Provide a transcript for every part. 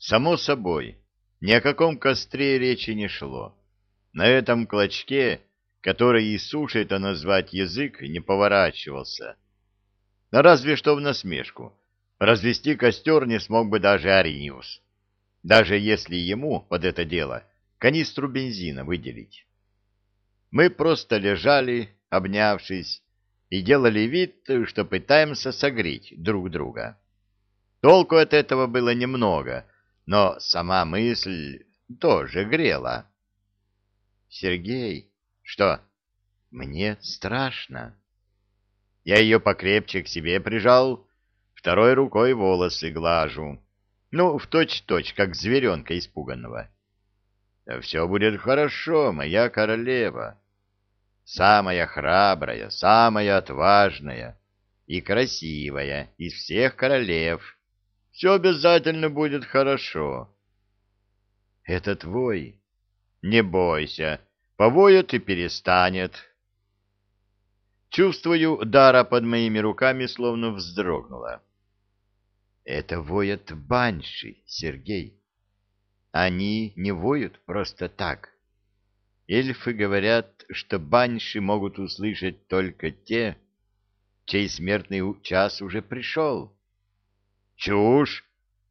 Само собой, ни о каком костре речи не шло. На этом клочке, который и сушей-то назвать язык, не поворачивался. Разве что в насмешку. Развести костер не смог бы даже Ариниус, даже если ему под это дело канистру бензина выделить. Мы просто лежали, обнявшись, и делали вид, что пытаемся согреть друг друга. Толку от этого было немного, но сама мысль тоже грела. «Сергей, что? Мне страшно». Я ее покрепче к себе прижал, второй рукой волосы глажу. Ну, в точь-точь, как зверенка испуганного. «Все будет хорошо, моя королева» самая храбрая, самая отважная и красивая из всех королев. Все обязательно будет хорошо. Это твой. Не бойся, повоет и перестанет. Чувствую, Дара под моими руками словно вздрогнула. Это воет банши, Сергей. Они не воют просто так. Эльфы говорят, что банши могут услышать только те, чей смертный час уже пришел. Чушь!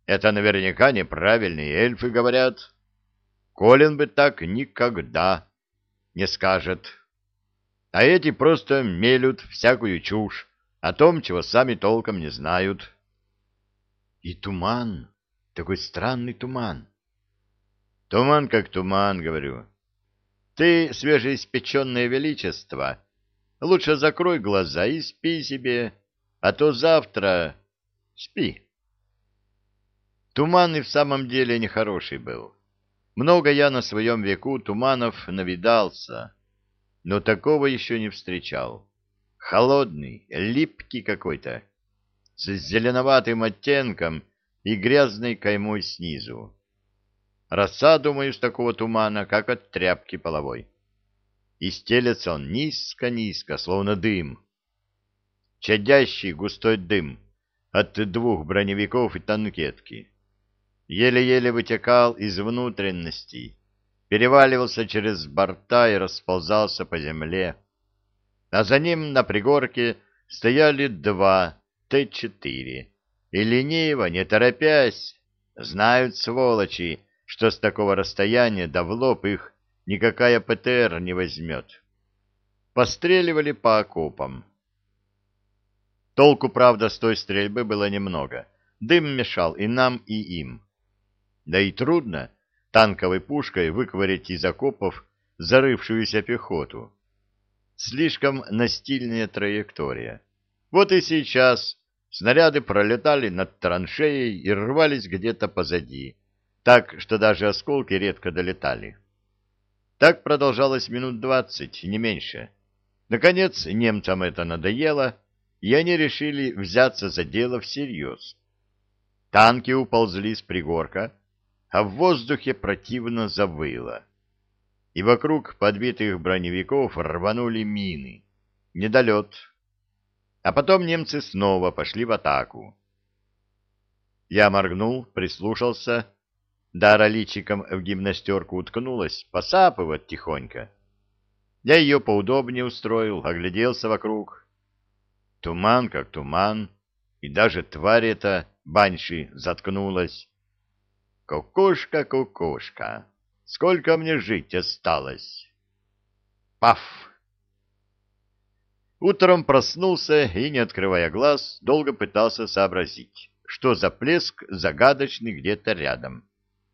Это наверняка неправильные эльфы говорят. Колин бы так никогда не скажет. А эти просто мелют всякую чушь о том, чего сами толком не знают. И туман, такой странный туман. Туман как туман, говорю. Ты, свежеиспеченное величество, лучше закрой глаза и спи себе, а то завтра спи. Туман и в самом деле нехороший был. Много я на своем веку туманов навидался, но такого еще не встречал. Холодный, липкий какой-то, с зеленоватым оттенком и грязной каймой снизу. Роса, думаю, с такого тумана, как от тряпки половой. И стелется он низко-низко, словно дым. Чадящий густой дым от двух броневиков и танкетки. Еле-еле вытекал из внутренностей, переваливался через борта и расползался по земле. А за ним на пригорке стояли два Т-4. И лениво, не торопясь, знают сволочи, что с такого расстояния да в лоб их никакая ПТР не возьмет. Постреливали по окопам. Толку, правда, с той стрельбы было немного. Дым мешал и нам, и им. Да и трудно танковой пушкой выковырять из окопов зарывшуюся пехоту. Слишком настильная траектория. Вот и сейчас снаряды пролетали над траншеей и рвались где-то позади, так что даже осколки редко долетали. Так продолжалось минут двадцать, не меньше. Наконец немцам это надоело, и они решили взяться за дело всерьез. Танки уползли с пригорка, а в воздухе противно завыло. И вокруг подбитых броневиков рванули мины. Недолет. А потом немцы снова пошли в атаку. Я моргнул, прислушался Дара личиком в гимнастерку уткнулась, посапывает тихонько. Я ее поудобнее устроил, огляделся вокруг. Туман как туман, и даже тварь эта, банши, заткнулась. Кукушка, кукушка, сколько мне жить осталось? Паф! Утром проснулся и, не открывая глаз, долго пытался сообразить, что за плеск загадочный где-то рядом.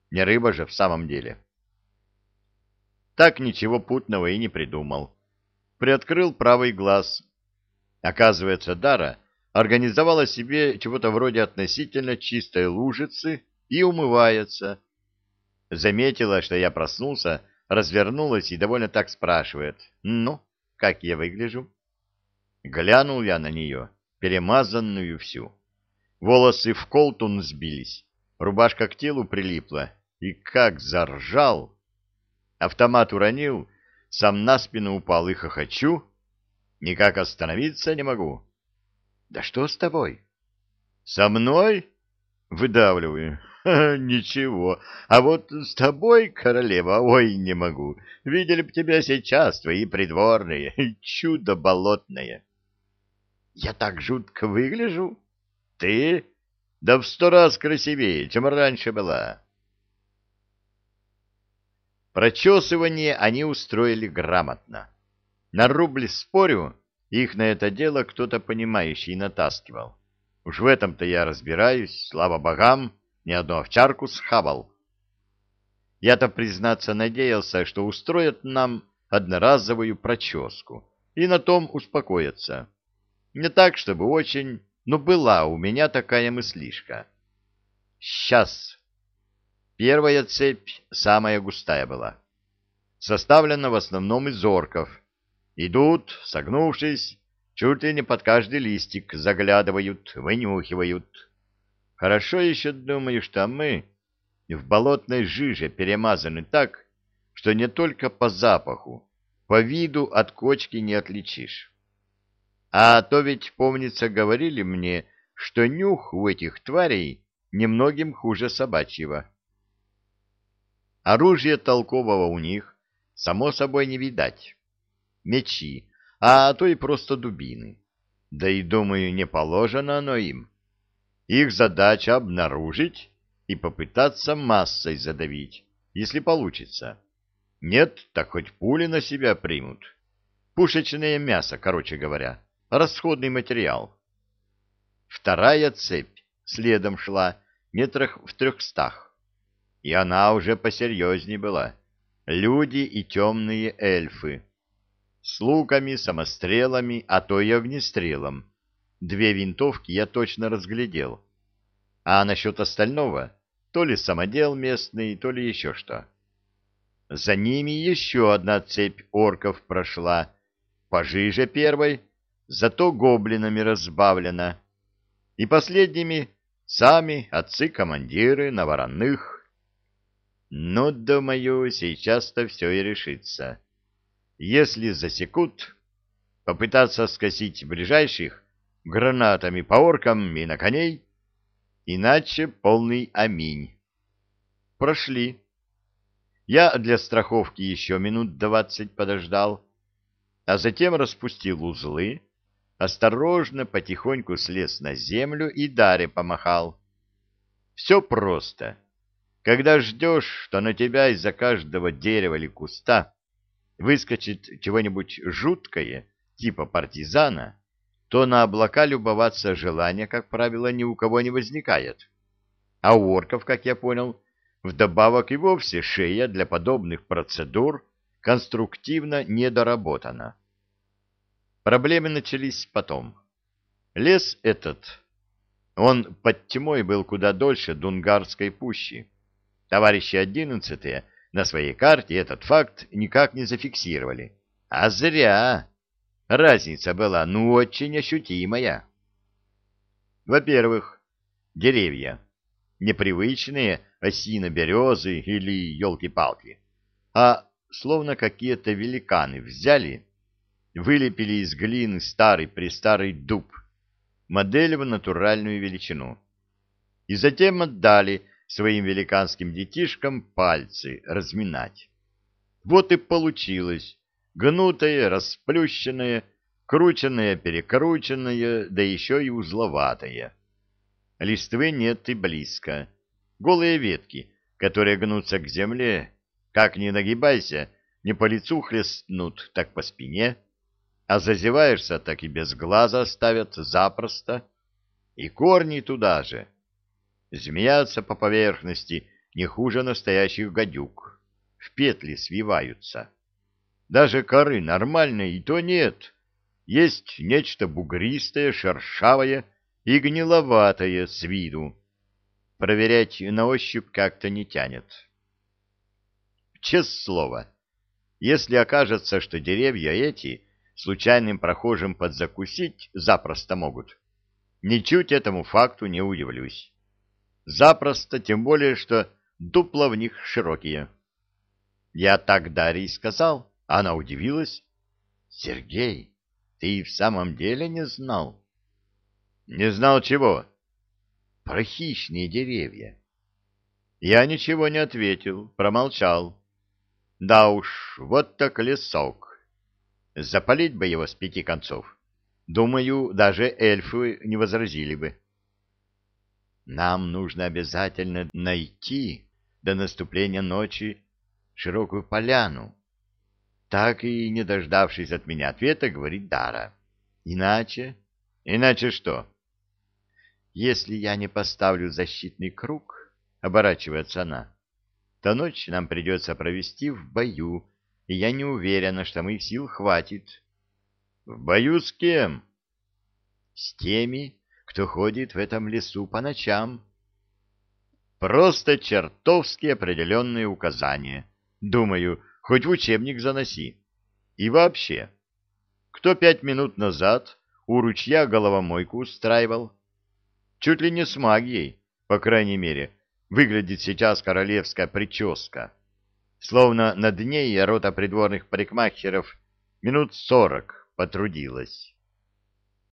Не рыба же в самом деле. Так ничего путного и не придумал. Приоткрыл правый глаз. Оказывается, Дара организовала себе чего-то вроде относительно чистой лужицы и умывается. Заметила, что я проснулся, развернулась и довольно так спрашивает. «Ну, как я выгляжу?» Глянул я на нее, перемазанную всю. Волосы в колтун сбились, рубашка к телу прилипла, и как заржал! Автомат уронил, сам на спину упал и хохочу. Никак остановиться не могу. — Да что с тобой? — Со мной? — выдавливаю. Ничего. А вот с тобой, королева, ой, не могу. Видели б тебя сейчас твои придворные. Чудо болотное. Я так жутко выгляжу? Ты? Да в сто раз красивее, чем раньше была. Прочесывание они устроили грамотно. На рубль спорю, их на это дело кто-то понимающий натаскивал. Уж в этом-то я разбираюсь, слава богам, ни одну овчарку схавал. Я-то, признаться, надеялся, что устроят нам одноразовую проческу, и на том успокоятся. Не так, чтобы очень, но была у меня такая мыслишка. Сейчас. Первая цепь самая густая была. Составлена в основном из орков. Идут, согнувшись, чуть ли не под каждый листик заглядывают, вынюхивают. Хорошо еще думаю, что мы в болотной жиже перемазаны так, что не только по запаху, по виду от кочки не отличишь. А то ведь, помнится, говорили мне, что нюх у этих тварей немногим хуже собачьего. Оружие толкового у них, само собой, не видать. Мечи, а то и просто дубины. Да и, думаю, не положено оно им. Их задача обнаружить и попытаться массой задавить, если получится. Нет, так хоть пули на себя примут. Пушечное мясо, короче говоря, расходный материал. Вторая цепь следом шла метрах в трехстах, и она уже посерьезнее была. Люди и темные эльфы. С луками, самострелами, а то и огнестрелом Две винтовки я точно разглядел. А насчет остального, то ли самодел местный, то ли еще что. За ними еще одна цепь орков прошла, пожиже первой, зато гоблинами разбавлена. И последними сами отцы-командиры на вороных. Ну, думаю, сейчас-то все и решится. Если засекут, попытаться скосить ближайших гранатами по оркам и на коней, иначе полный аминь. Прошли. Я для страховки еще минут двадцать подождал, а затем распустил узлы, осторожно потихоньку слез на землю и Даре помахал. Все просто. Когда ждешь, что на тебя из-за каждого дерева или куста выскочит чего-нибудь жуткое, типа партизана, то на облака любоваться желания, как правило, ни у кого не возникает. А у орков, как я понял, вдобавок и вовсе шея для подобных процедур конструктивно недоработана. Проблемы начались потом. Лес этот, он под тьмой был куда дольше Дунгарской пущи. Товарищи одиннадцатые на своей карте этот факт никак не зафиксировали. А зря! Разница была, ну, очень ощутимая. Во-первых, деревья. Непривычные осино-березы или елки-палки, а словно какие-то великаны взяли, вылепили из глины старый-престарый дуб, модель в натуральную величину, и затем отдали своим великанским детишкам пальцы разминать. Вот и получилось гнутое, расплющенное, крученное, перекрученное, да еще и узловатое. Листвы нет и близко. Голые ветки, которые гнутся к земле, как ни нагибайся, не по лицу хлестнут, так по спине, а зазеваешься, так и без глаза оставят запросто. И корни туда же. Змеятся по поверхности не хуже настоящих гадюк. В петли свиваются. Даже коры нормальной и то нет. Есть нечто бугристое, шершавое и гниловатое с виду. Проверять на ощупь как-то не тянет. Честное слово, если окажется, что деревья эти случайным прохожим подзакусить запросто могут, ничуть этому факту не удивлюсь. Запросто, тем более, что дупла в них широкие. Я так Дарье сказал, она удивилась. «Сергей, ты в самом деле не знал?» «Не знал чего?» «Про хищные деревья. Я ничего не ответил, промолчал. Да уж, вот так лесок. Запалить бы его с пяти концов. Думаю, даже эльфы не возразили бы. Нам нужно обязательно найти до наступления ночи широкую поляну. Так и не дождавшись от меня ответа, говорит Дара. Иначе... Иначе что? Если я не поставлю защитный круг, оборачивается она, то ночь нам придется провести в бою, и я не уверена, что моих сил хватит. В бою с кем? С теми, кто ходит в этом лесу по ночам. Просто чертовски определенные указания. Думаю, хоть в учебник заноси. И вообще, кто пять минут назад у ручья головомойку устраивал? Чуть ли не с магией, по крайней мере, выглядит сейчас королевская прическа. Словно над ней рота придворных парикмахеров минут сорок потрудилась.